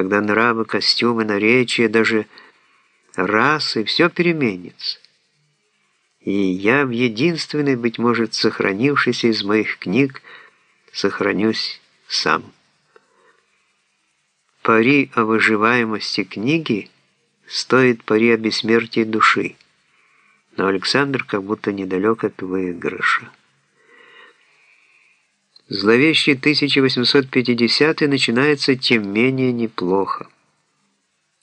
когда нравы, костюмы, наречия, даже расы, все переменится. И я в единственной, быть может, сохранившейся из моих книг, сохранюсь сам. Пари о выживаемости книги стоит пари о бессмертии души, но Александр как будто недалек от выигрыша. Зловещий 1850 начинается тем менее неплохо.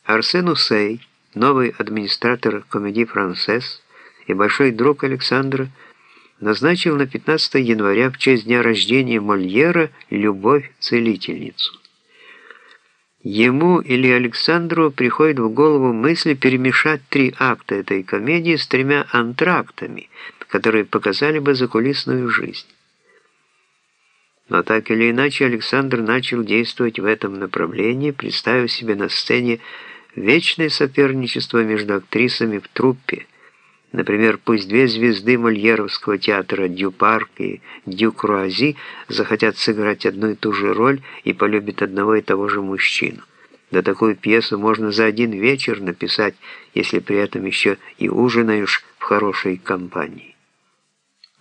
Арсен Усей, новый администратор комедии «Францесс» и большой друг Александра, назначил на 15 января в честь дня рождения Мольера «Любовь-целительницу». Ему или Александру приходит в голову мысль перемешать три акта этой комедии с тремя антрактами, которые показали бы закулисную жизнь. Но так или иначе Александр начал действовать в этом направлении, представив себе на сцене вечное соперничество между актрисами в труппе. Например, пусть две звезды Мольеровского театра Дюпарк и Дюкруази захотят сыграть одну и ту же роль и полюбят одного и того же мужчину. Да такую пьесу можно за один вечер написать, если при этом еще и ужинаешь в хорошей компании.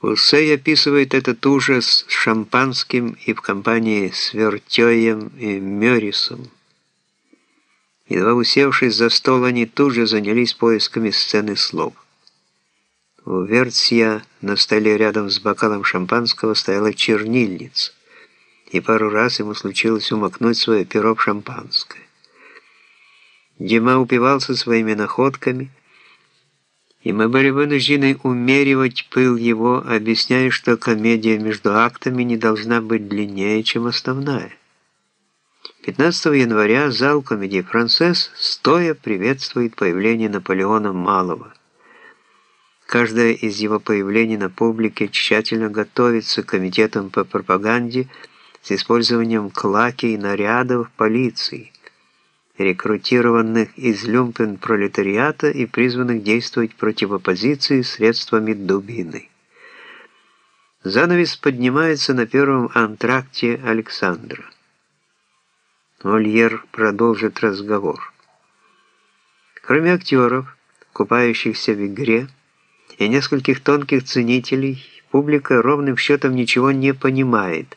Уссей описывает этот ужас с шампанским и в компании с Вертёем и Мёрисом. Едва усевшись за стол, они тут же занялись поисками сцены слов. У Вертсия на столе рядом с бокалом шампанского стояла чернильница, и пару раз ему случилось умокнуть свое перо в шампанское. Дима упивался своими находками, и мы были вынуждены умеривать пыл его, объясняя, что комедия между актами не должна быть длиннее, чем основная. 15 января зал комедии «Францесс» стоя приветствует появление Наполеона Малого. Каждое из его появлений на публике тщательно готовится комитетом по пропаганде с использованием клаки и нарядов полиции рекрутированных из люмпен пролетариата и призванных действовать против оппозиции средствами дубины. Занавес поднимается на первом антракте Александра. Мольер продолжит разговор. Кроме актеров, купающихся в игре, и нескольких тонких ценителей, публика ровным счетом ничего не понимает.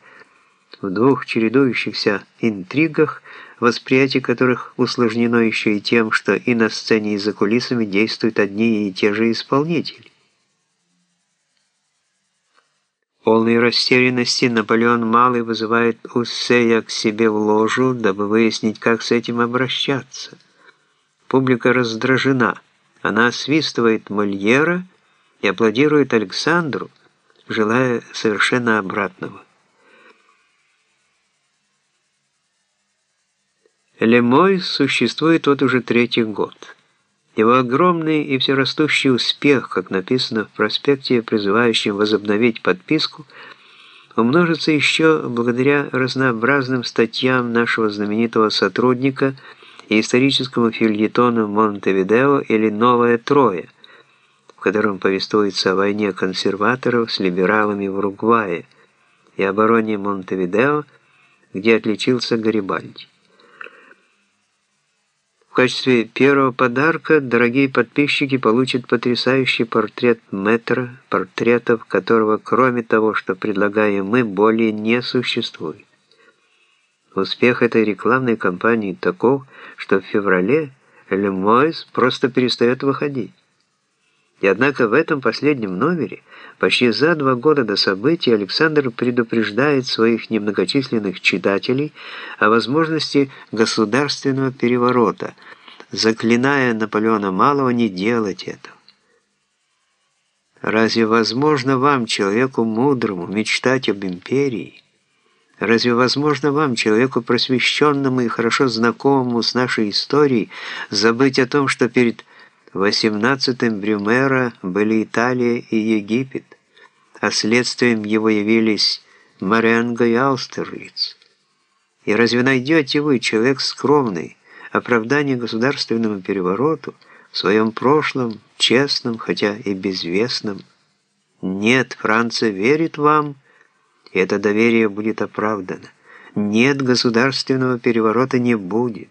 В двух чередующихся интригах – восприятие которых усложнено еще и тем, что и на сцене, и за кулисами действуют одни и те же исполнители. Полной растерянности Наполеон Малый вызывает Уссея к себе в ложу, дабы выяснить, как с этим обращаться. Публика раздражена. Она освистывает Мольера и аплодирует Александру, желая совершенно обратного. Лемой существует вот уже третий год. Его огромный и всерастущий успех, как написано в проспекте, призывающем возобновить подписку, умножится еще благодаря разнообразным статьям нашего знаменитого сотрудника и историческому фильетону «Монтевидео» или «Новая Троя», в котором повествуется о войне консерваторов с либералами в Уругвае и обороне Монтевидео, где отличился Гарибальди качестве первого подарка дорогие подписчики получат потрясающий портрет метра, портретов которого, кроме того, что предлагаем мы, более не существует. Успех этой рекламной кампании таков, что в феврале Лемойс просто перестает выходить. И однако в этом последнем номере, почти за два года до событий, Александр предупреждает своих немногочисленных читателей о возможности государственного переворота, заклиная Наполеона Малого не делать этого. Разве возможно вам, человеку мудрому, мечтать об империи? Разве возможно вам, человеку просвещенному и хорошо знакомому с нашей историей, забыть о том, что перед 18-м Брюмера были Италия и Египет, а следствием его явились Маренго и Аустерлиц. И разве найдете вы, человек скромный, оправдание государственному перевороту в своем прошлом, честном, хотя и безвестном? Нет, Франция верит вам, и это доверие будет оправдано. Нет, государственного переворота не будет.